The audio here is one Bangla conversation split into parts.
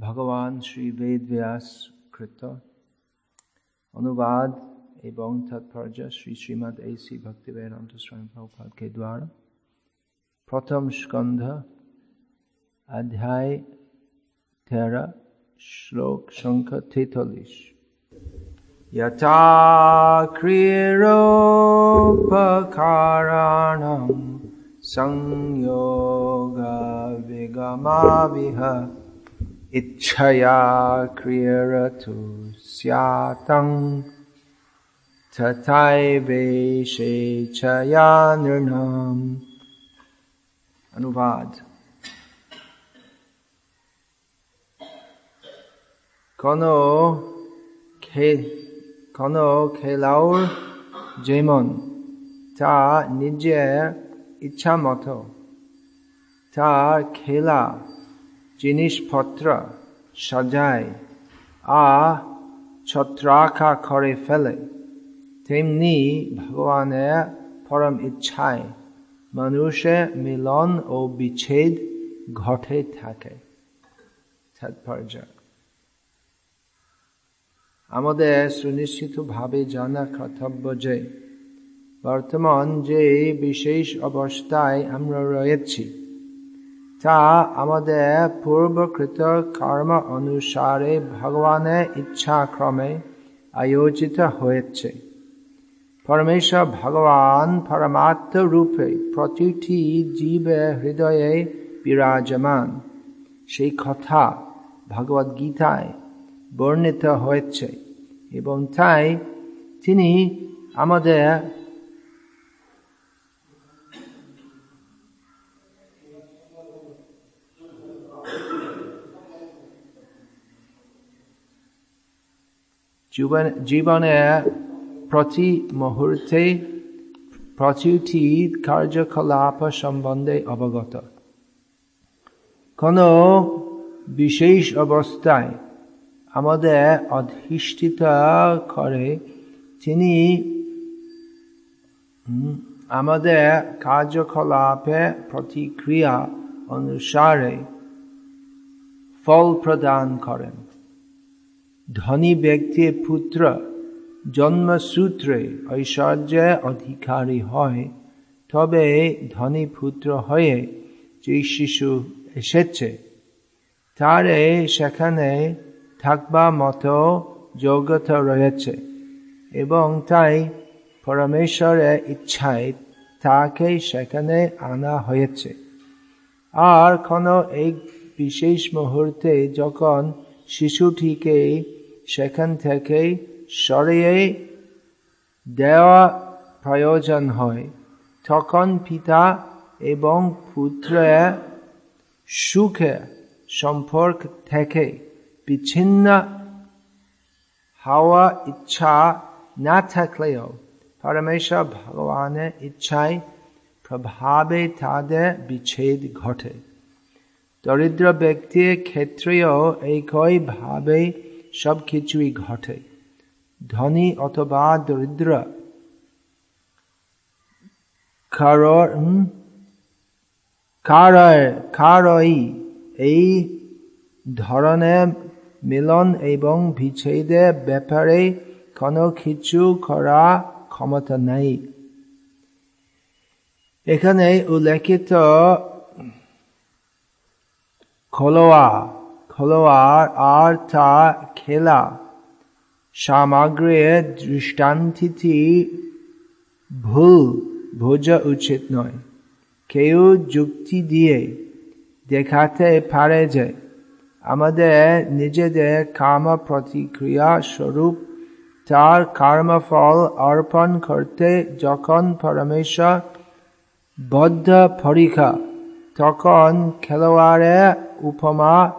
ভগবান শ্রী বেদ ব্যাস কৃত অনুবাদ এবং তাৎপর্য শ্রী শ্রীমদ এই শ্রী ভক্তি বেদান্ত স্বয়ং প্রভুপাদ के द्वारा प्रथम स्कंध अध्याय तेरह श्लोक संख्या तैतालीस यथा क्रियोपकाराणं संयोगविगमाविह इच्छया क्रियरतु स्यातं तथैवेशे च या नृणाम् अनुवाद কোনো কোনো খেলাওর যেমন তা নিজের ইচ্ছা মতো তার খেলা জিনিসপত্র সাজায়, আ ছত্রাখা করে ফেলে। তেমনি ভগবানের পরম ইচ্ছায় মানুষের মিলন ও বিচ্ছেদ ঘটে থাকে। তাৎপর্য। আমাদের সুনিশ্চিতভাবে জানা কর্তব্য যে, বর্তমান যে বিশেষ অবস্থায় আমরা রয়েছি তা আমাদের পূর্বকৃত কর্ম অনুসারে ভগবানের ইচ্ছাক্রমে আয়োজিত হয়েছে। পরমেশ্বর ভগবান পরমাত্ম রূপে প্রতিটি জীবের হৃদয়ে বিরাজমান। সেই কথা ভগবদ গীতায় বর্ণিত হয়েছে এবং তাই তিনি আমাদের জীবনের প্রতি মুহূর্তে প্রতিটি কার্যকলাপ সম্বন্ধে অবগত। কোন বিশেষ অবস্থায় আমাদের অধিষ্ঠিত করে তিনি আমাদের কার্যকলাপে প্রতিক্রিয়া অনুসারে ফল প্রদান করেন। ধনী ব্যক্তির পুত্র জন্মসূত্রে ঐশ্বর্যের অধিকারী হয়, তবে ধনী পুত্র হয়ে যে শিশু এসেছে তারে সেখানে থাকবা মতো যোগ্যতা রয়েছে এবং তাই পরমেশ্বরের ইচ্ছায় তাকে সেখানে আনা হয়েছে। আর কোনো এক বিশেষ মুহূর্তে যখন শিশুটিকে সেখান থেকে সরিয়ে দেওয়া প্রয়োজন হয়। তখন পিতা এবং পুত্রের সুখে সম্পর্ক থেকে বিচ্ছিন্ন হওয়া ইচ্ছা না থাকলেও পরমেশ্বর ভগবানের ইচ্ছায় প্রভাবে তাদের বিচ্ছেদ ঘটে। দরিদ্র ব্যক্তির ক্ষেত্রেও একই ভাবে সব কিছুই ঘটে। ধনী অথবা দরিদ্র কারই এই ধরনের মিলন এবং বিচ্ছেদের ব্যাপারে কোনো কিছু করা ক্ষমতা নেই। এখানে উল্লেখিত খোলোয়া খোলোয়ার আর তা খেলা। সামগ্রীর দৃষ্টান্তিটি ভুল, বোঝা উচিত নয়। কেউ যুক্তি দিয়ে দেখাতে পারে যে, আমাদের নিজেদের কাম প্রতিক্রিয়া স্বরূপ তার কর্মফল অর্পণ করতে যখন পরমেশ্বর বদ্ধ পরীক্ষা তখন খেলোয়াড়ের উপমা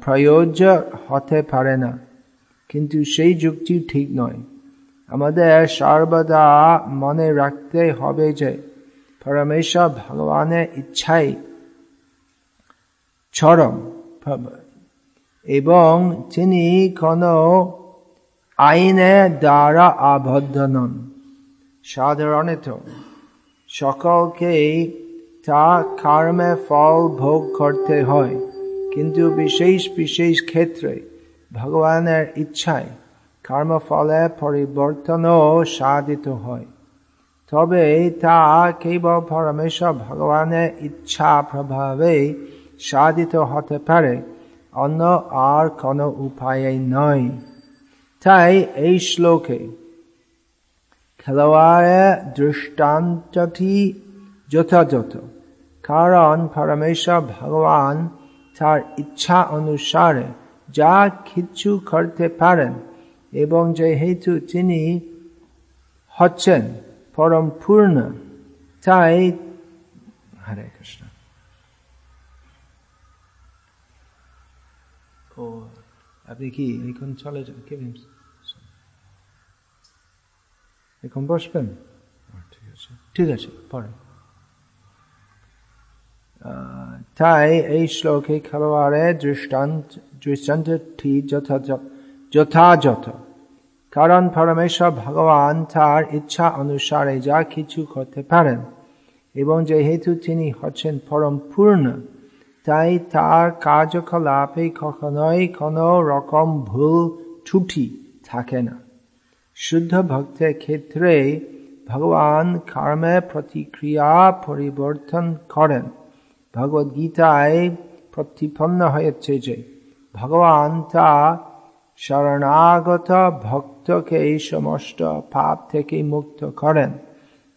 প্রয়োজ্য হতে পারে না। কিন্তু সেই যুক্তি ঠিক নয়। আমাদের সর্বদা মনে রাখতে হবে যে পরমেশ্বর ভগবানের ইচ্ছাই চরম। এবং তিনি কোনো আইনের দ্বারা আবদ্ধ নন। সাধারণত সকলকেই তা কর্মে ফল ভোগ করতে হয়। কিন্তু বিশেষ বিশেষ ক্ষেত্রে ভগবানের ইচ্ছায় কর্মফলে পরিবর্তনও সাধিত হয়। তবে তা কেবল পরমেশ্বর ভগবানের ইচ্ছা প্রভাবে সাধিত হতে পারে, অন্য আর কোনো উপায় নয়। তাই এই শ্লোকে খেলোয়াড়ের দৃষ্টান্তটি যথাযথ, কারণ পরমেশ্বর ভগবান তার ইচ্ছা অনুসারে যা কিছু করতে পারেন এবং যেহেতু তিনি হচ্ছেন পরম পূর্ণ তাই হরে কৃষ্ণ। ও আপনি কি এখন চলে যান কে এখন বসবেন? ঠিক আছে। ঠিক আছে পরে। তাই এই শ্লোকে খেলোয়াড়ের দৃষ্টান্ত দৃষ্টান্তটি যথাযথ কারণ পরমেশ্বর ভগবান তার ইচ্ছা অনুসারে যা কিছু করতে পারেন এবং যেহেতু তিনি হচ্ছেন পরম পূর্ণ তাই তার কার্যকলাপে কখনোই কোনো রকম ভুল ত্রুটি থাকে না শুদ্ধ ভক্তের ক্ষেত্রে ভগবান কর্মে প্রতিক্রিয়া পরিবর্তন করেন ভগবদ গীতায় প্রতিপন্ন হয়েছে যে ভগবান তা শরণাগত ভক্তকে এই সমস্ত পাপ থেকে মুক্ত করেন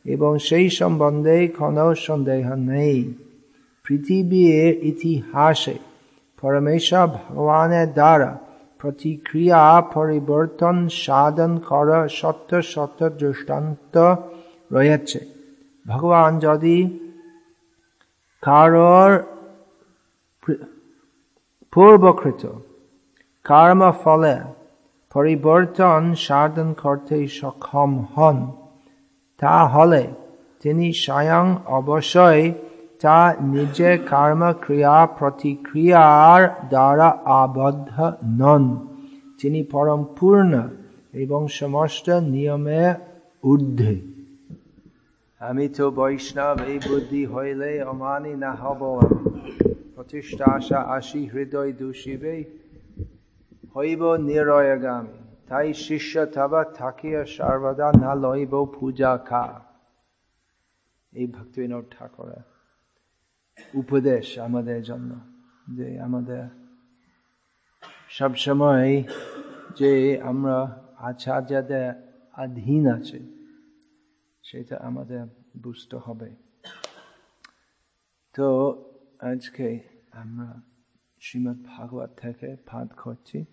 এবং সেই সম্বন্ধে কোনো সন্দেহ নেই পৃথিবীর ইতিহাসে পরমেশ্বর ভগবানের দ্বারা প্রতিক্রিয়া পরিবর্তন সাধন করা সত্য সত্য দৃষ্টান্ত রয়েছে ভগবান যদি কারোর পূর্বকৃত কর্ম ফলে পরিবর্তন সাধন করতে সক্ষম হন, তাহলে তিনি স্বয়ং অবশ্যই তা নিজে কর্ম ক্রিয়া প্রতিক্রিয়ার দ্বারা আবদ্ধ নন। তিনি পরম পূর্ণ এবং সমস্ত নিয়মে ঊর্ধ্বে। আমি তো বৈষ্ণব এই বুদ্ধি হইলে অমানি না হব। প্রতিষ্ঠা আশা আসি, হৃদয় দূষিবে, হইব নিরয়গামী। তাই শিষ্য থাবা থাকিয়া সর্বদা না লইব পূজা খা। এই ভক্তিবিনোদ ঠাকুরের উপদেশ আমাদের জন্য, যে আমাদের সবসময় যে আমরা আচার্যদের অধীন আছে সেটা আমাদের বুঝতে হবে। তো আজকে আমরা শ্রীমৎ ভাগবত থেকে পাঠ করছি।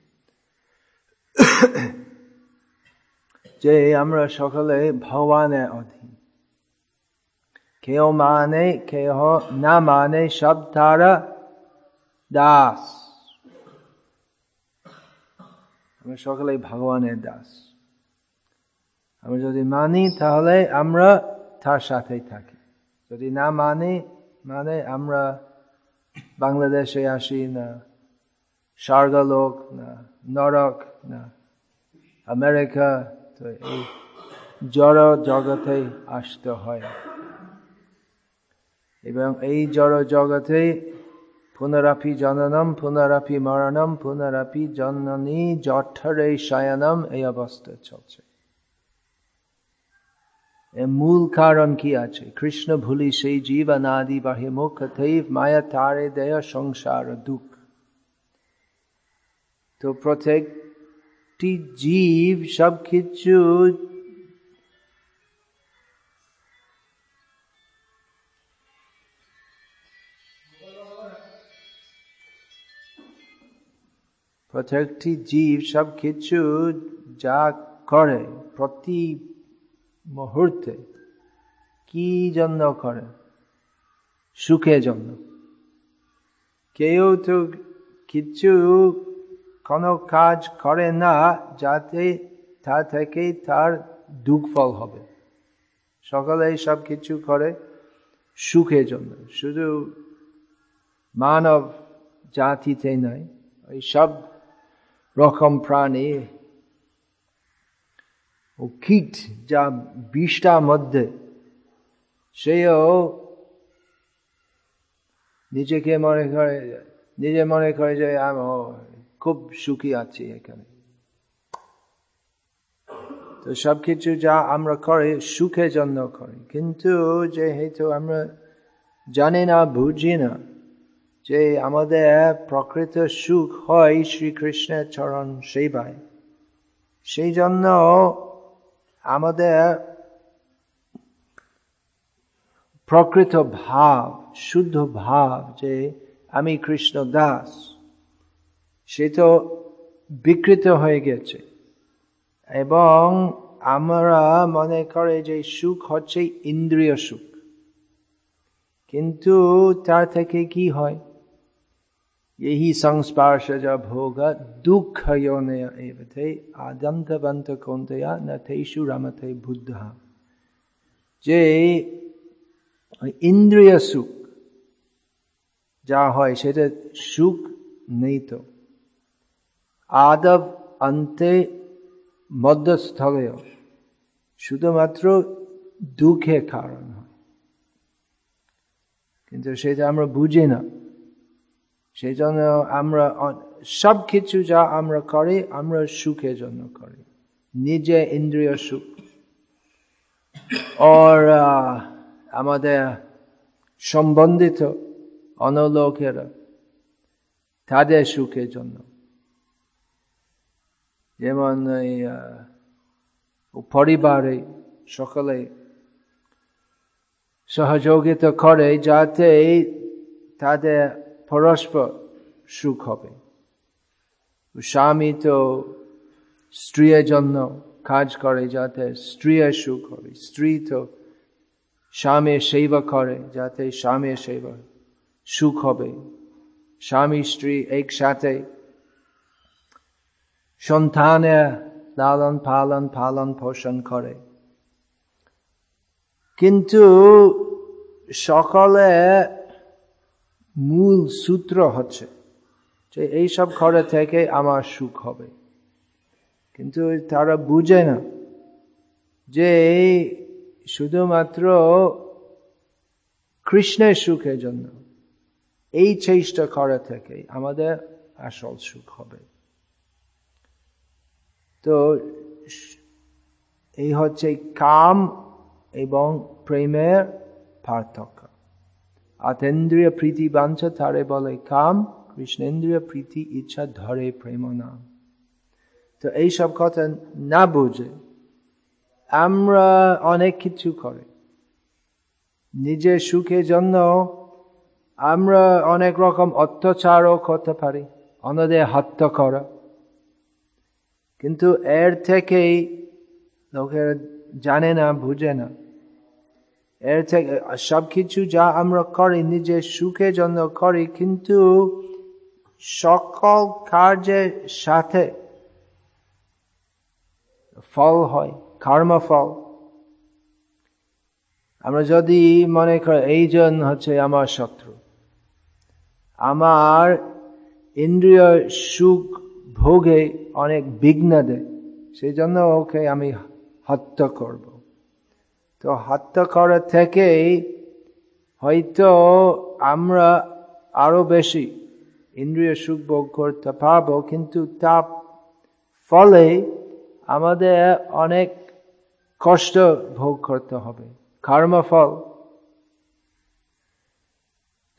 যে আমরা সকলে ভগবানের অধীন। কেউ মানে কেহ না মানে সব তারা দাস। আমরা সকলে ভগবানের দাস। আমরা যদি মানি, তাহলে আমরা তার সাথেই থাকি। যদি না মানি মানে আমরা বাংলাদেশে আসি না, স্বর্গলোক না, নরক না, আমেরিকা, তো এই জড় জগতে আসতে হয়। এবং এই জড় জগতে পুনরাপি জননম, পুনরাপি মরণম, পুনরাপি জননী জঠরে শয়নম, এই অবস্থা চলছে। মূল কারণ কি আছে? কৃষ্ণ ভুলি সেই জীব জীবনাদি বাহে মুখ থৈব মায়া তারে দেয় সংসার দুঃখ। তো প্রত্যেকটি জীব সব কিছু প্রত্যেকটি জীব সব কিছু যা করে প্রতি মুহূর্তে কি জন্য করে? সুখের জন্য। কেউ তো কিছু কোনো কাজ করে না যাতে তা থেকে তার দুঃখ ফল হবে। সকালে সব কিছু করে সুখের জন্য। শুধু মানব জাতিতে নয়, ওই সব রকম প্রাণী ও কীট যা বিষটার মধ্যে, সেও নিজেকে মনে করে, নিজে মনে করে যে আমি খুব সুখী আছি এখানে। তো সব কিছু যা আমরা করি, সুখের জন্য করি। কিন্তু যেহেতু আমরা জানি না, বুঝি না যে আমাদের প্রকৃত সুখ হয় শ্রীকৃষ্ণের চরণ সেবায়, সেই জন্য আমাদের প্রকৃত ভাব, শুদ্ধ ভাব যে আমি কৃষ্ণ দাস, সে তো বিকৃত হয়ে গেছে। এবং আমরা মনে করে যে সুখ হচ্ছে ইন্দ্রিয় সুখ। কিন্তু তার থেকে কি হয়? यही संस्पर्शज भोग दुःख योनय एव थे आदन्तवन्त कौन्तया न तेषु रमते বুদ্ধ যে ইন্দ্রিয় সুখ যা হয় সেটা সুখ নেই তো আদব অন্তে মধ্যস্থলেও শুধুমাত্র দুঃখের কারণ হয় কিন্তু সেটা আমরা বুঝি না সেই জন্য আমরা সব কিছু যা আমরা করি, আমরা সুখের জন্য করি। নিজে ইন্দ্রিয় সুখ। ওর আমাদের সম্বন্ধিত অনলোকেরা তাদের সুখের জন্য। যেমন পরিবারে সকলে সহযোগিতা করে যাতে তাদের পরস্পর সুখ হবে। স্বামী তো স্ত্রীর জন্য কাজ করে যাতে স্ত্রীর সুখ হবে। স্ত্রী তো স্বামীর সেবা করে যাতে স্বামীর সেবা সুখ হবে। স্বামী, স্ত্রী একসাথে সন্তানের লালন পালন পালন পোষণ করে। কিন্তু সকলে মূল সূত্র হচ্ছে যে এইসব ঘরে থেকে আমার সুখ হবে। কিন্তু তারা বুঝে না যে শুধুমাত্র কৃষ্ণের সুখের জন্য এই চেষ্টা করা থেকে আমাদের আসল সুখ হবে। তো এই হচ্ছে কাম এবং প্রেমের পার্থক্য। আতেন্দ্রিয় প্রীতি বাঞ্ছা তারে বলে কাম কৃষ্ণেন্দ্রিয় প্রীতি ইচ্ছা ধরে প্রেম নাম তো এইসব কথা না বুঝে আমরা অনেক কিছু করে। নিজের সুখের জন্য আমরা অনেক রকম অত্যাচারও করতে পারি, অন্যদের হত্যা করা। কিন্তু এর থেকেই লোকের জানে না, বুঝে না। এর থেকে, সব কিছু যা আমরা করি নিজের সুখের জন্য করি, কিন্তু সকল কার্যের সাথে ফল হয় কর্মফল আমরা যদি মনে করি এইজন হচ্ছে আমার শত্রু। আমার ইন্দ্রিয় সুখ ভোগে অনেক বিঘ্ন দেয়, সেই জন্য ওকে আমি হত্যা করব। তো হত্যা করা থেকে হয়তো আমরা আরও বেশি ইন্দ্রিয় সুখ, ভোগ করতে পারব কিন্তু তা ফলে আমাদের অনেক কষ্ট ভোগ করতে হবে, কর্মফল।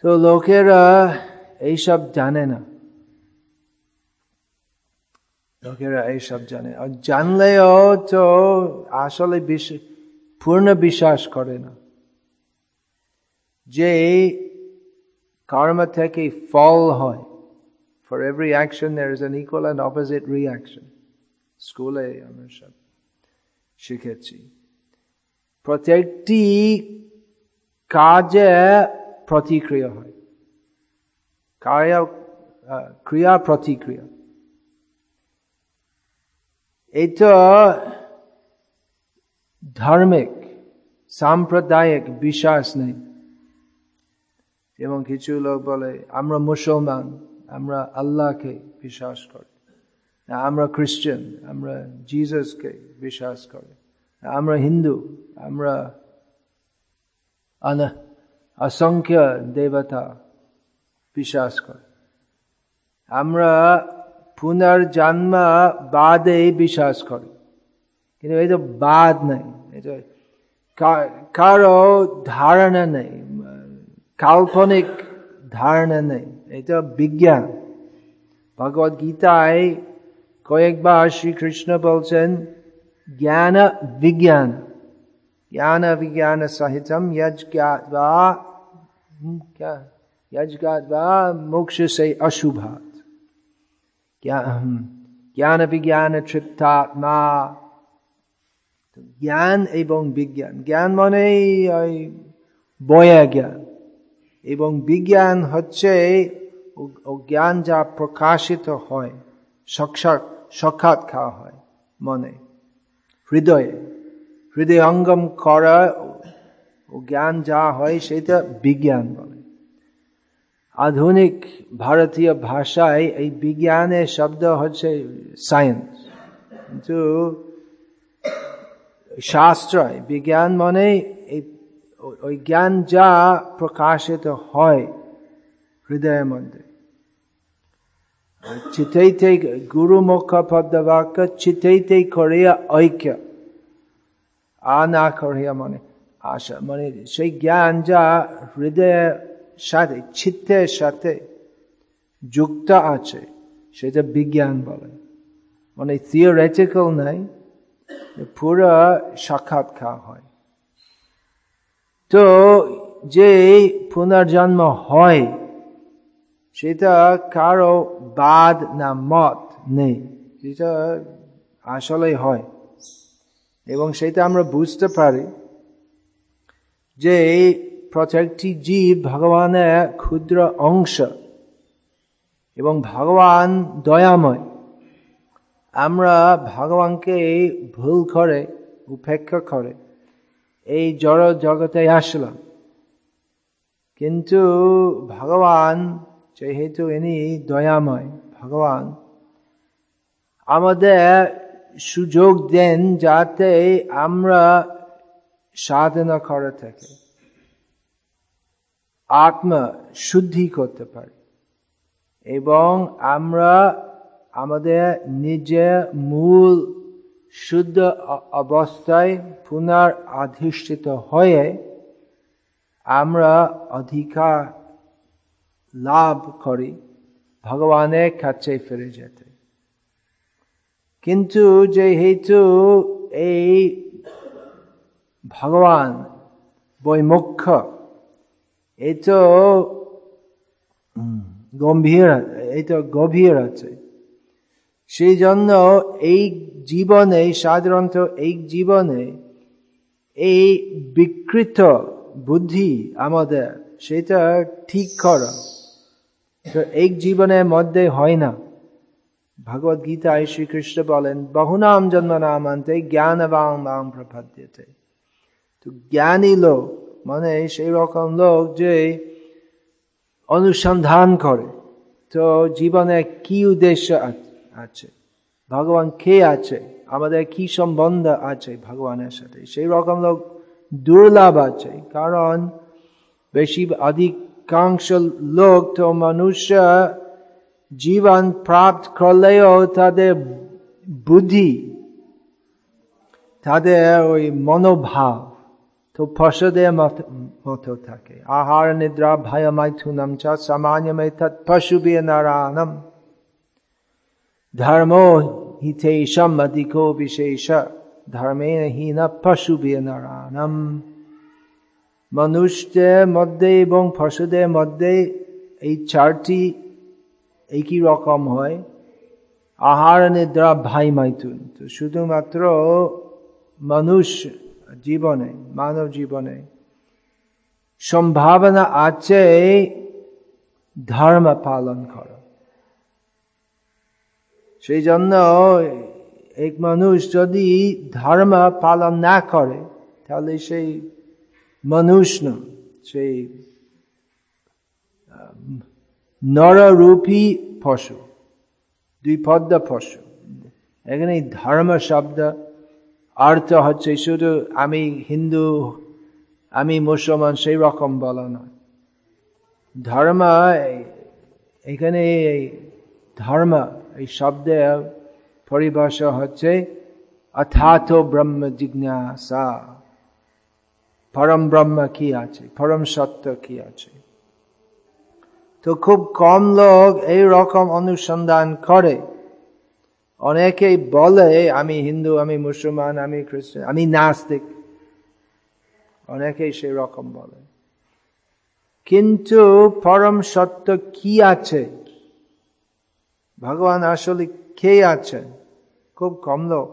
তো লোকেরা এইসব জানে না। লোকেরা এইসব জানে। আর জানলেও তো আসলে পূর্ণ বিশ্বাস করে না। যে কর্ম থেকে ফল হয় for every action there is an equal and opposite reaction স্কুলে আমরা সব শিখেছি। প্রত্যেকটি কাজে প্রতিক্রিয়া হয়। কার্য ক্রিয়া প্রতিক্রিয়া। এটা ধার্মিক, সাম্প্রদায়িক বিশ্বাস নেই। এবং কিছু লোক বলে, আমরা মুসলমান, আমরা আল্লাহকে বিশ্বাস করি, আমরা খ্রিস্টান, আমরা জিজাসকে বিশ্বাস করি, আমরা হিন্দু, আমরা অসংখ্য দেবতা বিশ্বাস করি। আমরা পুনর্জন্ম বাদে বিশ্বাস করি। কিন্তু এই তো বাদ নাই এটা কারো ধারণা নেই কাল্পনিক ধারণা নেই এটা বিজ্ঞান ভগবত গীতায় কয়েকবার শ্রীকৃষ্ণ বলছেন জ্ঞান বিজ্ঞান জ্ঞান विज्ञान सहितम यज्ञात्वा क्या यज्ञात्वा मोक्ष से अशुभात জ্ঞান বিজ্ঞান তৃপ্তাত্মা জ্ঞান এবং বিজ্ঞান। জ্ঞান মানে ওই বয়া জ্ঞান। এবং বিজ্ঞান হচ্ছে জ্ঞান যা প্রকাশিত হয়, সাক্ষাৎ খাওয়া হয় মনে, হৃদয়ে। হৃদয় অঙ্গম করা ও জ্ঞান যা হয় সেটা বিজ্ঞান বলে। আধুনিক ভারতীয় ভাষায় এই বিজ্ঞানের শব্দ হচ্ছে সায়েন্স কিন্তু শাস্ত্রায়, বিজ্ঞান মানে এই, ওই জ্ঞান যা প্রকাশিত হয় হৃদয়ের মধ্যে। চিতেইতে গুরু মুখ পদ্মবাক্য চিতেইতে করিয়া ঐক্য। আ না করিয়া মানে আশা মানে সেই জ্ঞান যা হৃদয়ের সাথে, চিত্তের সাথে যুক্ত আছে, সেটা বিজ্ঞান বলে। মানে থিওরেটিক্যাল নাই পুরো সাক্ষাৎকার হয়। তো যে পুনর্জন্ম হয়, সেটা কারও বাদ না মত নেই। সেটা আসলে হয়। এবং সেটা আমরা বুঝতে পারি যে প্রত্যেকটি জীব ভগবানের ক্ষুদ্র অংশ এবং ভগবান দয়াময়। আমরা ভগবানকে ভুল করে, উপেক্ষা করে, এই জড় জগতে আসলাম। কিন্তু ভগবান, যেহেতু ইনি দয়াময়, ভগবান, আমাদের সুযোগ দেন যাতে আমরা সাধনা করে থাকে আত্মা শুদ্ধি করতে পারি, এবং আমরা আমাদের নিজের মূল শুদ্ধ অবস্থায় পুনর অধিষ্ঠিত হয়ে আমরা অধিকার লাভ করি, ভগবানের কাছে ফিরে যেতে। কিন্তু যেহেতু এই ভগবান বৈমুখ্য এই তো গম্ভীর এই তো গভীর আছে সেই জন্য এই জীবনে, সাধারণত এই জীবনে, এই বিকৃত বুদ্ধি আমাদের, সেটা ঠিক করা। এই জীবনের মধ্যে হয় না। ভগবত গীতায় শ্রীকৃষ্ণ বলেন, বহুনাম জন্ম নাম আনতে জ্ঞান বাং প্রপাদ্যতে। তো জ্ঞানী লোক মানে সেই রকম লোক যে অনুসন্ধান করে। তো জীবনে কি উদ্দেশ্য আছে? ভগবান কে আছে? আমাদের কি সম্বন্ধ আছে ভগবানের সাথে? সেই রকম লোক দুর্লভ আছে, কারণ বেশি অধিকাংশ লোক তো মনুষ্য জীবন প্রাপ্ত করলেও তাদের বুদ্ধি, তাদের ওই মনোভাব তো পশুদের মতো থাকে। আহার, নিদ্রা, ভয় মাইথুনম চ সামান্যমে তৎ পশুবি নারায়ণম ধর্ম হিতেশম অধিকো বিশেষ ধর্মে হীন পশুবি নারায়ণম মনুষ্যদের মধ্যে এবং পশুদের মধ্যে এই চারটি একই রকম হয় আহার নিদ্রা ভাই মাইথুন তো শুধুমাত্র মানুষ জীবনে মানব জীবনে সম্ভাবনা আছে ধর্ম পালন করা সেই জন্য এক মানুষ যদি ধর্ম পালন না করে, তাহলে সেই মানুষ না, সেই নররূপী পশু দুই পদ্ম পশু। এখানে ধর্ম শব্দ অর্থ হচ্ছে শুধু আমি হিন্দু, আমি মুসলমান, সেই রকম বলা নয়। ধর্ম, এখানে ধর্ম এই শব্দের পরিভাষা হচ্ছে, অথাত ব্রহ্ম জিজ্ঞাসা। পরম ব্রহ্ম কি আছে? পরম সত্য কি আছে? তো খুব কম লোক এই রকম অনুসন্ধান করে। অনেকেই বলে, আমি হিন্দু, আমি মুসলমান, আমি খ্রিস্টান, আমি নাস্তিক। অনেকেই সেই রকম বলে। কিন্তু পরম সত্য কি আছে? ভগবান আসলে কে আছেন? খুব কম লোক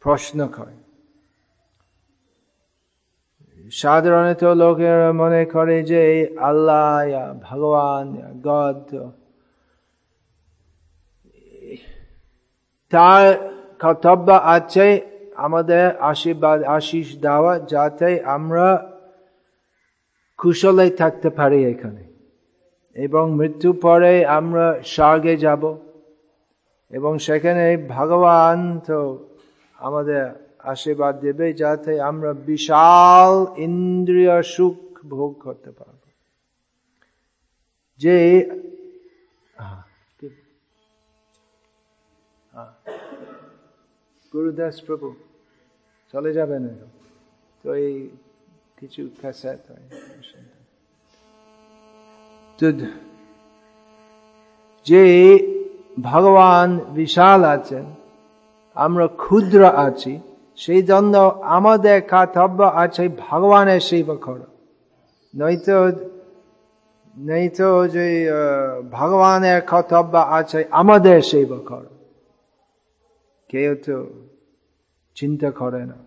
প্রশ্ন করে। সাধারণত লোকের মনে করে যে আল্লাহ, ভগবান গদ তার কর্তব্য আছে আমাদের আশীর্বাদ আশিস দেওয়া যাতে আমরা কুশলে থাকতে পারি এখানে। এবং মৃত্যু পরে আমরা স্বর্গে যাব। এবং সেখানে ভগবান তো আমাদের আশীর্বাদ দেবে যাতে আমরা বিশাল ইন্দ্রিয় সুখ ভোগ করতে পারব। যে গুরুদাস প্রভু, চলে যাবেন। তো এই কিছু ক্যাসেট যে ভগবান বিশাল আছেন, আমরা ক্ষুদ্র আছি, সেই জন্য আমাদের কর্তব্য আছে ভগবানের সেবা করা। নয়তো নয়তো যে ভগবানের কর্তব্য আছে আমাদের সেবা করা। কেউ তো চিন্তা করে না।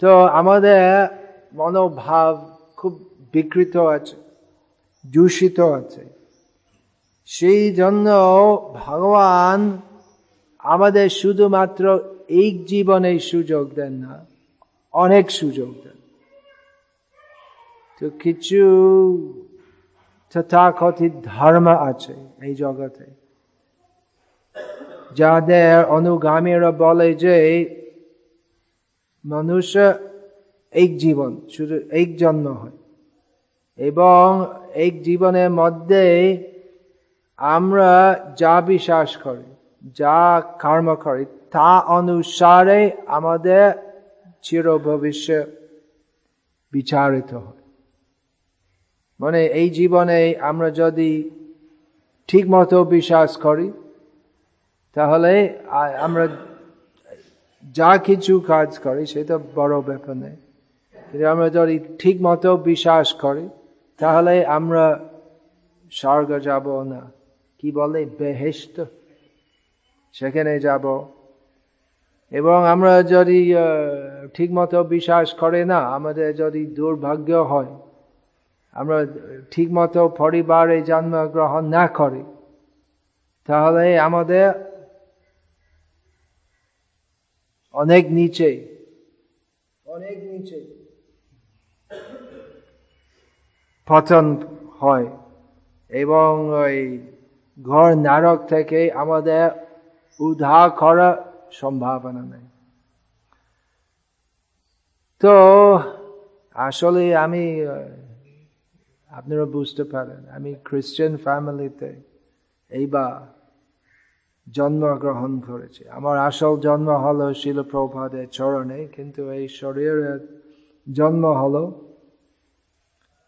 তো আমাদের মনোভাব খুব বিকৃত আছে। দূষিত আছে। সেই জন্য ভগবান আমাদের শুধুমাত্র এই জীবনে সুযোগ দেন না, অনেক সুযোগ দেন। তো কিছু তথাকথিত ধর্ম আছে এই জগতে, যাদের অনুগামীরা বলে যে মানুষ এক জীবন, শুধু এক জন্ম হয়। এবং এক জীবনের মধ্যে আমরা যা বিশ্বাস করি, যা কর্ম করি, তা অনুসারে আমাদের চির ভবিষ্য বিচারিত হয়। মানে এই জীবনে আমরা যদি ঠিক মতো বিশ্বাস করি, তাহলে আমরা যা কিছু কাজ করি, সেটা বড় ব্যাপার নেই আমরা যদি ঠিক মতো বিশ্বাস করি তাহলে আমরা স্বর্গ যাব না। কি বলে? বেহেস্ত সেখানে যাব। এবং আমরা যদি ঠিক মতো বিশ্বাস করে না, আমাদের যদি দুর্ভাগ্য হয়, আমরা ঠিক মতো পরিবারে জন্মগ্রহণ না করি, তাহলে আমাদের অনেক নিচে অনেক নিচে পতন হয়। এবং ওই ঘর নারক থেকে আমাদের উদ্ধার করার সম্ভাবনা নেই। তো আসলে আমি, আপনারা বুঝতে পারেন, আমি খ্রিস্টান ফ্যামিলিতে এইবার জন্মগ্রহণ করেছি। আমার আসল জন্ম হলো শিলপ্রভাদের চরণে, কিন্তু এই শরীরের জন্ম হলো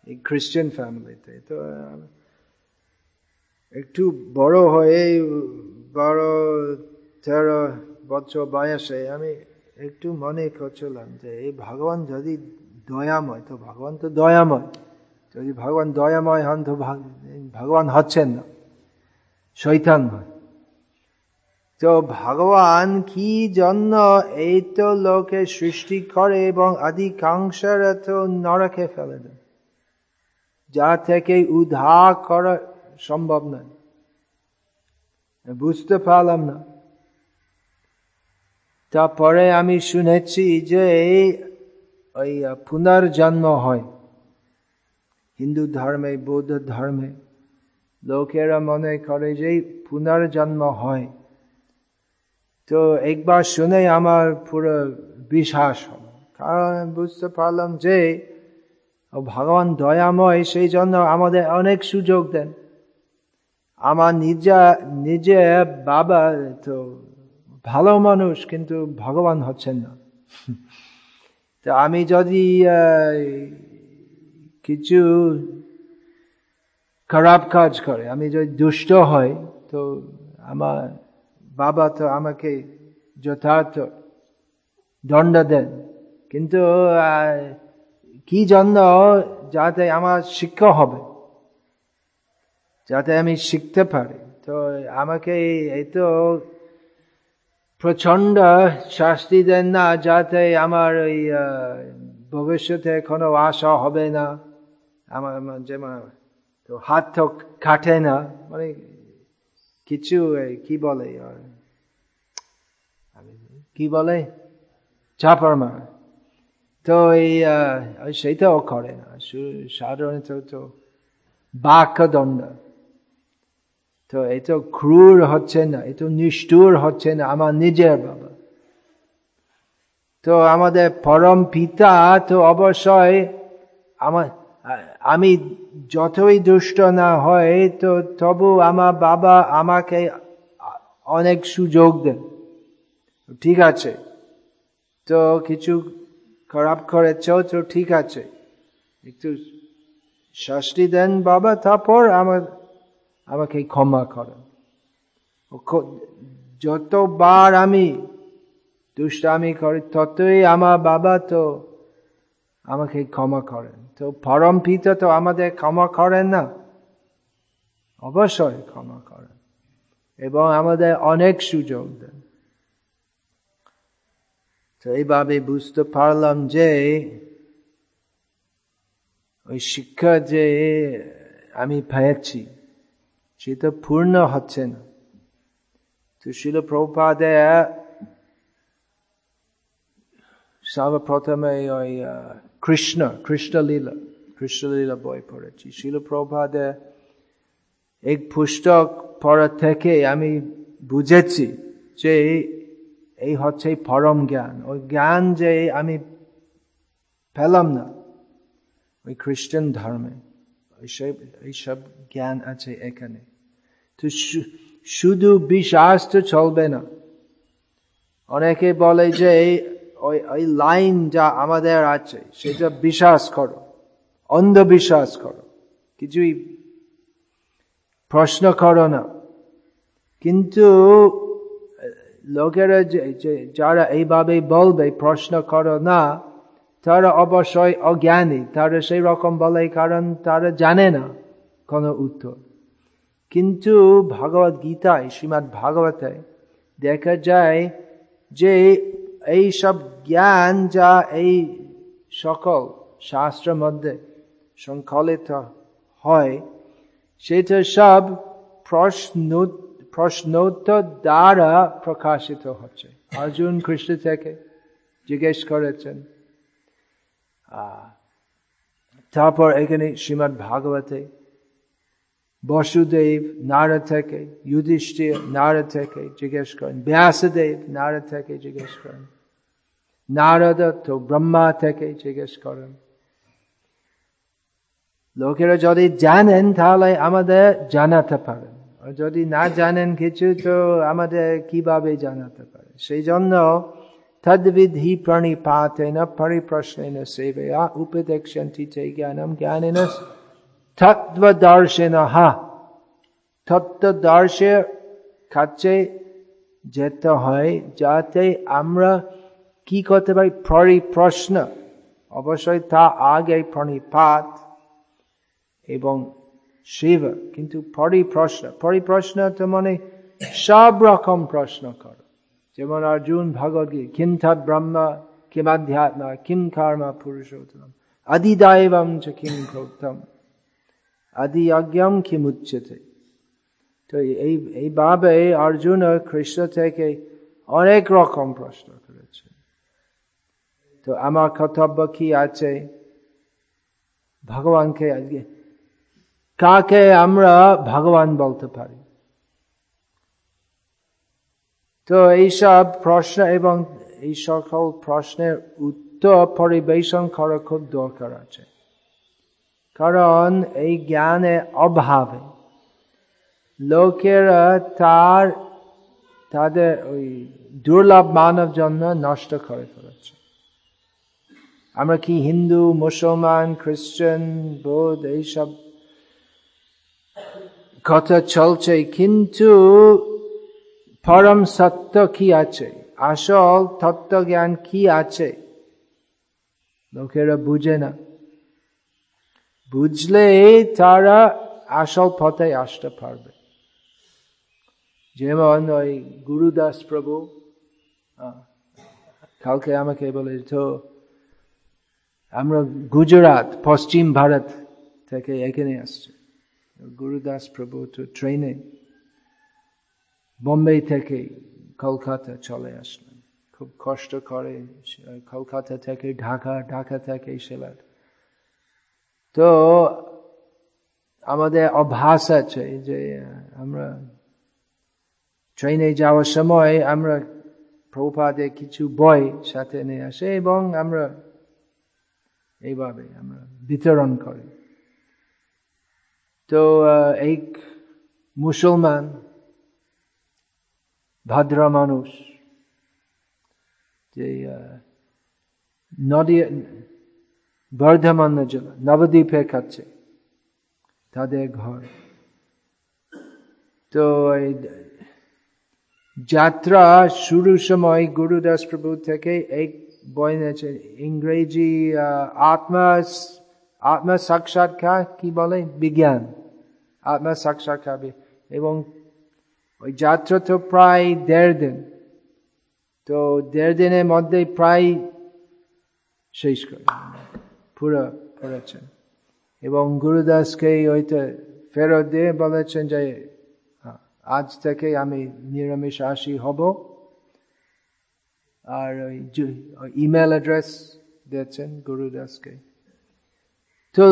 এই খ্রিস্টান ফ্যামিলিতে তো। একটু বড় হয়ে, বারো, তেরো বছর বয়সে আমি একটু মনে করছিলাম যে, এই ভগবান যদি দয়াময়, তো ভগবান তো দয়াময়। যদি ভগবান দয়াময় হন, তো ভগবান হচ্ছেন না শৈতান হয়। তো ভগবান কি জন্য এই তো লোকে সৃষ্টি করে এবং অধিকাংশের তো নরকে ফেলে দেন যা থেকে উদ্ধার করা সম্ভব নয়। বুঝতে পারলাম না। তারপরে আমি শুনেছি যে ওই পুনর্জন্ম হয়। হিন্দু ধর্মে, বৌদ্ধ ধর্মে লোকেরা মনে করে যে পুনর্জন্ম হয়। তো একবার শুনে আমার পুরো বিশ্বাস হল। কারণ বুঝতে পারলাম যে ভগবান দয়াময়, সেই জন্য আমাদের অনেক সুযোগ দেন। আমার নিজা, নিজে বাবা তো ভালো মানুষ, কিন্তু ভগবান হচ্ছেন না। তো আমি যদি কিছু খারাপ কাজ করে, আমি যদি দুষ্ট হয় তো আমার বাবা তো আমাকে যথার্থ দণ্ড দেন। কিন্তু কি জন্য যাতে আমার শিক্ষা হবে, যাতে আমি শিখতে পারি। তো আমাকে এই তো প্রচণ্ড শাস্তি দেন না, যাতে আমার ওই ভবিষ্যতে কোনো আশা হবে না, আমার যেমন তো হাত তো কাটে না মানে কিছু কি বলে কি বলে? চাপার মার। তো এই সেইটাও করে না সাধারণত তো বাক্য দণ্ড তো এত ক্রুর হচ্ছে না এত নিষ্ঠুর হচ্ছে না আমার নিজের বাবা তো আমাদের পরম পিতা তো অবশ্যই আমার আমি যতই দুষ্ট না হয় তো তবু আমার বাবা আমাকে অনেক সুযোগ দেন ঠিক আছে তো কিছু খারাপ করেছ তো ঠিক আছে। একটু শাস্তি দেন বাবা, তারপর আমার আমাকে ক্ষমা করেন। যতবার আমি দুষ্টামি করি, ততই আমার বাবা তো আমাকে ক্ষমা করেন। তো পরম পিতা তো আমাদের ক্ষমা করেন না, অবশ্যই ক্ষমা করেন। এবং আমাদের অনেক সুযোগ দেন। তো এইভাবে বুঝতে পারলাম যে ওই শিক্ষা যে আমি পেয়েছি সেটা পূর্ণ হচ্ছে না তো শিল প্রপাদে সর্বপ্রথমে ওই কৃষ্ণ কৃষ্ণলীলা কৃষ্ণলীলা বই পড়েছি শিল প্রভাদে এক পুস্তক পড়া থেকে আমি বুঝেছি যে এই হচ্ছে পরম জ্ঞান। ওই জ্ঞান যে আমি পেলাম না, ওই খ্রিস্টান ধর্মে। এইসব জ্ঞান আছে এখানে। তো শুধু বিশ্বাস তো চলবে না। অনেকে বলে যে ওই ওই লাইন যা আমাদের আছে, সেটা বিশ্বাস করো। অন্ধবিশ্বাস করো। কিছুই প্রশ্ন করো না। কিন্তু লোকেরা যারা এইভাবে বলবে প্রশ্ন করো না তারা অবশ্যই অজ্ঞানী তারা সেই রকম বলে কারণ তারা জানে না কোনো উত্তর কিন্তু ভগবত গীতায় শ্রীমৎ ভাগবতে দেখা যায় যে এই সব জ্ঞান যা এই সকল শাস্ত্রের মধ্যে সংকলিত হয় সেটা সব প্রশ্ন প্রশ্নোত্তর দ্বারা প্রকাশিত হচ্ছে। অর্জুন কৃষ্ণ থেকে জিজ্ঞেস করেছেন। তারপর এখানে শ্রীমৎ ভাগবতে বসুদেব নারদ থেকে, যুধিষ্ঠির নারদ থেকে জিজ্ঞেস করেন, ব্যাসদেব নারদ থেকে জিজ্ঞেস করেন নারদ তো ব্রহ্মা থেকে জিজ্ঞেস করেন। লোকেরা যদি জানেন তাহলে আমাদের জানাতে পারেন। যদি না জানেন কিছু, তো আমাদের কীভাবে জানাতে পারে? সেই জন্য তদ্বিধি প্রণিপাতেন, পরিপ্রশ্নেন সেবয়া উপদেক্ষন্তি তে জ্ঞানম জ্ঞানেন তত্ত্বদর্শেন। হা তত্ত্বদর্শের কাছে যেতে হয়, যাতে আমরা কি করতে পারি? পরিপ্রশ্ন। অবশ্যই তা আগে প্রণিপাত এবং শিব কিন্তু পরিপ্রশ্ন পরিপ্রশ্ন তো মানে সব রকম প্রশ্ন কর যেমন অর্জুন ভগবদ্গীত কিম থাত ব্রহ্ম কিম আধ্যাত্ম কিম কর্ম পুরুষোত্তম আদিদায়বম চ কিম প্রোক্তম আদি অজ্ঞম কিম উচ্চতে তো এই এইভাবে অর্জুন কৃষ্ণ থেকে অনেক রকম প্রশ্ন করেছে। তো আমার কর্তব্য কি আছে? ভগবানকে কাকে আমরা ভগবান বলতে পারি? তো এইসব প্রশ্ন এবং এই সকল প্রশ্নের উত্তর পরিবেশন করা খুব দরকার আছে। কারণ এই জ্ঞানের অভাবে লোকেরা তার, তাদের ওই দুর্লভ মানব জন্য নষ্ট করে ফেলেছে। আমরা কি হিন্দু, মুসলমান, খ্রিস্টান, বৌদ্ধ, এইসব কথা চলছে, কিন্তু পরম সত্য কি আছে? আসল তত্ত্ব জ্ঞান কি আছে? লোকেরা বুঝে না। বুঝলে তারা আসল পথে আসতে পারবে। যেমন ওই গুরুদাস প্রভু কালকে আমাকে বলে, তো আমরা গুজরাট, পশ্চিম ভারত থেকে এখানে আসছে। গুরুদাস প্রভু তো ট্রেনে বোম্বে থেকে কলকাতা চলে আসলেন খুব কষ্ট করে কলকাতা থেকে ঢাকা ঢাকা থেকে সিলেট তো আমাদের অভ্যাস আছে যে আমরা ট্রেনে যাওয়ার সময় আমরা প্রপাদে কিছু বই সাথে নিয়ে আসে এবং আমরা এইভাবে আমরা বিতরণ করি তো এক মুসলমান, ভদ্র মানুষ, যে নদী বর্ধমান জেলা নবদ্বীপে কাছে তাদের ঘর। তো যাত্রা শুরুর সময় গুরুদাস প্রভু থেকে এক বই নিয়েছে ইংরেজি আত্মা আত্মা সাক্ষাৎকার কি বলে? বিজ্ঞান। আত্মা সাক্ষাৎকার এবং ওই যাত্রা তো প্রায় দেড় দিন। তো দেড় দিনের মধ্যে প্রায় শেষ করে পুরো পড়েছেন এবং গুরুদাসকে ওইটা ফেরত দিয়ে বলেছেন যে, আজ থেকে আমি নিরামিষ আসি হব। আর ওই ইমেল অ্যাড্রেস দিয়েছেন গুরুদাসকে। তো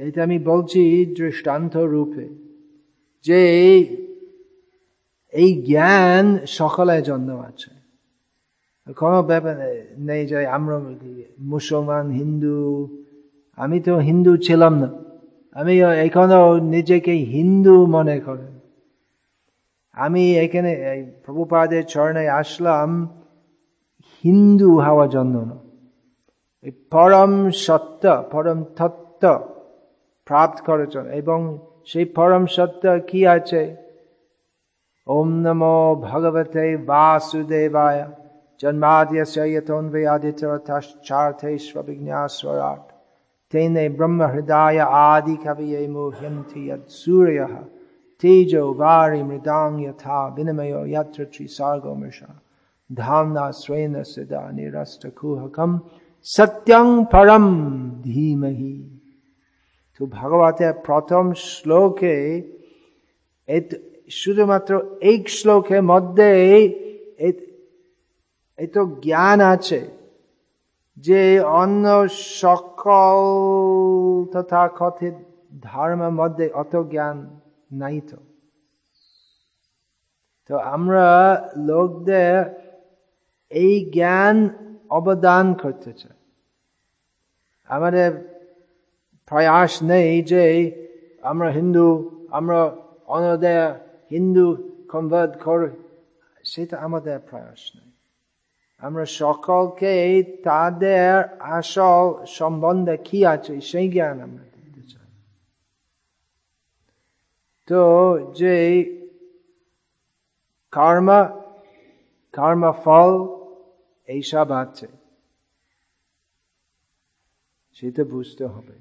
এটা আমি বলছি দৃষ্টান্ত রূপে যে এই জ্ঞান সকলের জন্য আছে কোনো ব্যাপার নেই যে আমরা মুসলমান, হিন্দু, আমি তো হিন্দু ছিলাম না। আমি এখনও নিজেকে হিন্দু মনে করি। আমি এখানে প্রভুপাদের চরণে আসলাম, হিন্দু হওয়ার জন্য। না পরম সত্য, পরম তত্ত্ব প্রাপ্ত করেছেন এবং সেই পরম সত্য কি আছে ওম নমো ভগবতে বাসুদেবায় জন্মাদ্যস্য यतोऽन्वयादितरतश्चार्थैष्वभिज्ञास्वराट् तेने ब्रह्म हृदय आदि कवये मोह्यन्ति यत्सूर्य तेजो वारि मृदां यथा विनिमयो यत्र त्रिसर्गो मृषा धाम्ना स्वेन सदा निरस्तकुहकं সত্যং পরম ধীমহি তো ভাগবতের প্রথম শ্লোকে শুধুমাত্র এই শ্লোকের মধ্যে এত জ্ঞান আছে যে অন্য সকল তথা কথিত ধর্মের মধ্যে অত জ্ঞান নাই তো। তো আমরা লোকদের এই জ্ঞান অবদান করতে চাই। আমাদের প্রয়াস নেই যে আমরা হিন্দু আমরা অন্যদের হিন্দু কনভার্ট কর সেটা আমাদের প্রয়াস নেই আমরা সকলকে তাদের আসল সম্বন্ধে কি আছে সেই জ্ঞান আমরা দিতে চাই তো যে কর্মা কর্মা ফল এইসব আছে সেটা বুঝতে হবে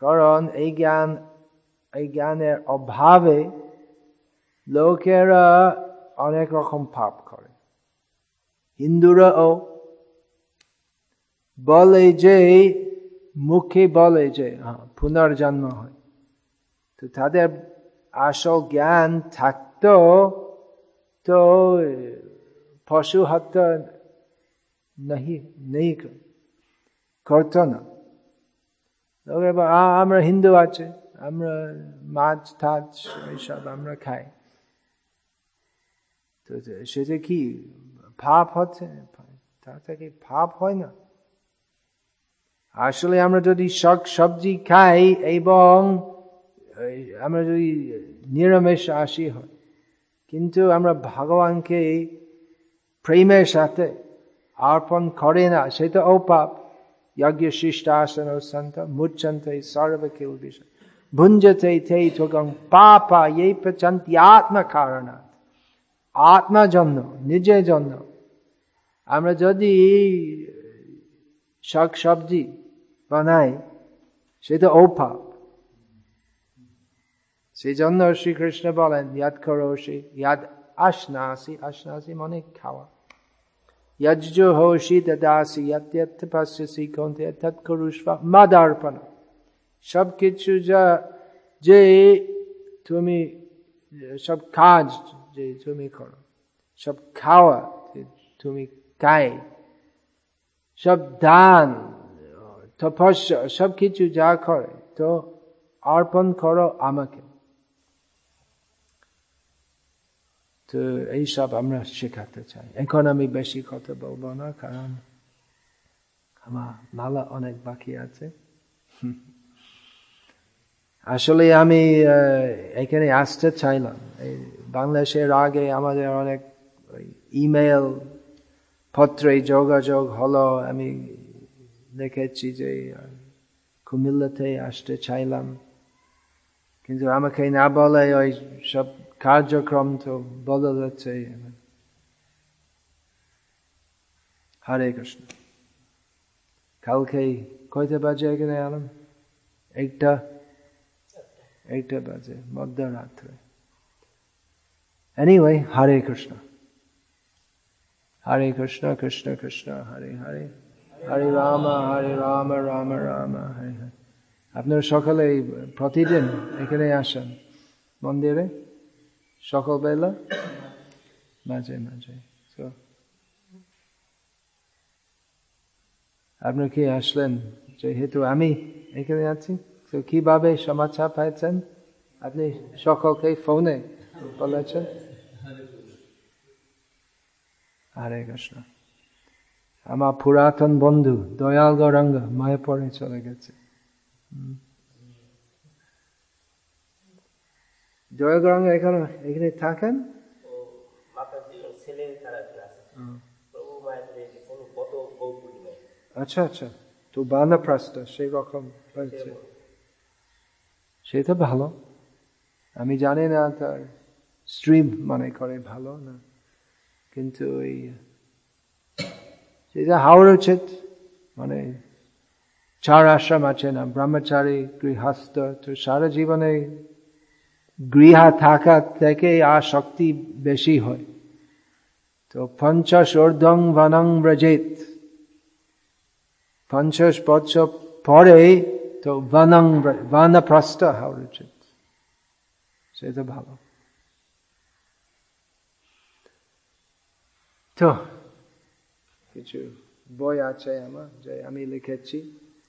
কারণ এই জ্ঞান, এই জ্ঞানের অভাবে লোকেরা অনেক রকম পাপ করে। হিন্দুরাও বলে যে, মুখে বলে যে হ্যাঁ পুনর্জন্ম হয়। তো তাদের আসল জ্ঞান থাকতো তো পশু হত্যা নেই করত না। আমরা হিন্দু আছে, আমরা মাছ থাছ এইসব আমরা খাই। তো সেটা কি পাপ হচ্ছে? তা থেকে পাপ হয় না। আসলে আমরা যদি শাক সবজি খাই এবং আমরা যদি নিরামিষ আসি হয়, কিন্তু আমরা ভগবানকে প্রেমের সাথে অর্পণ করে না, সেটা অপাপ। যজ্ঞ শিষ্টাসন সন্ত মুচ্ছন্তে সর্বকিল বিষয় ভুঞ্জতে তে তোগং পাপা এই পচন্তি আত্মা কারণাৎ আত্মার জন্য নিজের জন্য আমরা যদি শাক সবজি বানাই সেটা অপাপ সেই জন্য শ্রীকৃষ্ণ বলেন ইয়াদ করোশি ইয়াদ আসনাসি আসনাসি মানে খাওয়া মাদার্পণা সব কিছু যা যে তুমি সব কাজ যে তুমি করো সব খাওয়া তুমি কায় সব দান তপস্য সব কিছু যা করে তো অর্পণ করো আমাকে তো এইসব আমরা শেখাতে চাই এখন আমি বেশি কথা বলব না কারণ আমার মালা অনেক বাকি আছে আসলে আমি এখানে আসতে চাইলাম এই বাংলাদেশের আগে আমাদের অনেক ইমেল পত্রে যোগাযোগ হলো আমি দেখেছি যে কুমিল্লাতে আসতে চাইলাম কিন্তু আমাকে না বলে ওই সব কার্যক্রম তো বদল যাচ্ছে হরে কৃষ্ণ। কালকে কয়টা বাজে এখানে আলাম? একটা। একটা বাজে মধ্যরাত্রে এনিওয়ে হরে কৃষ্ণ। হরে কৃষ্ণ কৃষ্ণ কৃষ্ণ হরে হরে হরে রাম হরে রাম রাম রাম হরে হরে আপনার সকালে প্রতিদিন এখানে আসেন মন্দিরে। সকালবেলা মাঝে মাঝে। তো আপনি কি আসলেন? যেহেতু আমি এখানে আছি, তো কীভাবে সমাচার পাইছেন আপনি সকলকে ফোনে বলেছেন। হরে কৃষ্ণ। আমার পুরাতন বন্ধু দয়াল গৌরাঙ্গ মায়ে পরে চলে গেছে। জয়গরঙ্গ এখানে এখানে থাকেন? আচ্ছা আচ্ছা। তো বানাপ্রাস্ত সেই রকম হয়েছে। সেটা ভালো। আমি জানি না তার স্ট্রিম মানে করে ভালো না। কিন্তু ওই সেটা হাওড়া উচিত মানে চার আশ্রম আছে না ব্রহ্মচারী গৃহস্থ তো সারা জীবনে গৃহা থাকা থেকে আসক্তি বেশি হয়। তো পঞ্চাশ অর্ধং বনং ব্রজেত। পঞ্চাশ বছর পরে তো বনং বনপ্রস্থ হওয়া উচিত সেটা ভালো তো কিছু বই আছে আমার, যে আমি লিখেছি।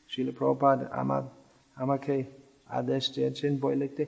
শিল প্রপাত আমার, আমাকে আদেশ দিয়েছেন বই লিখতে।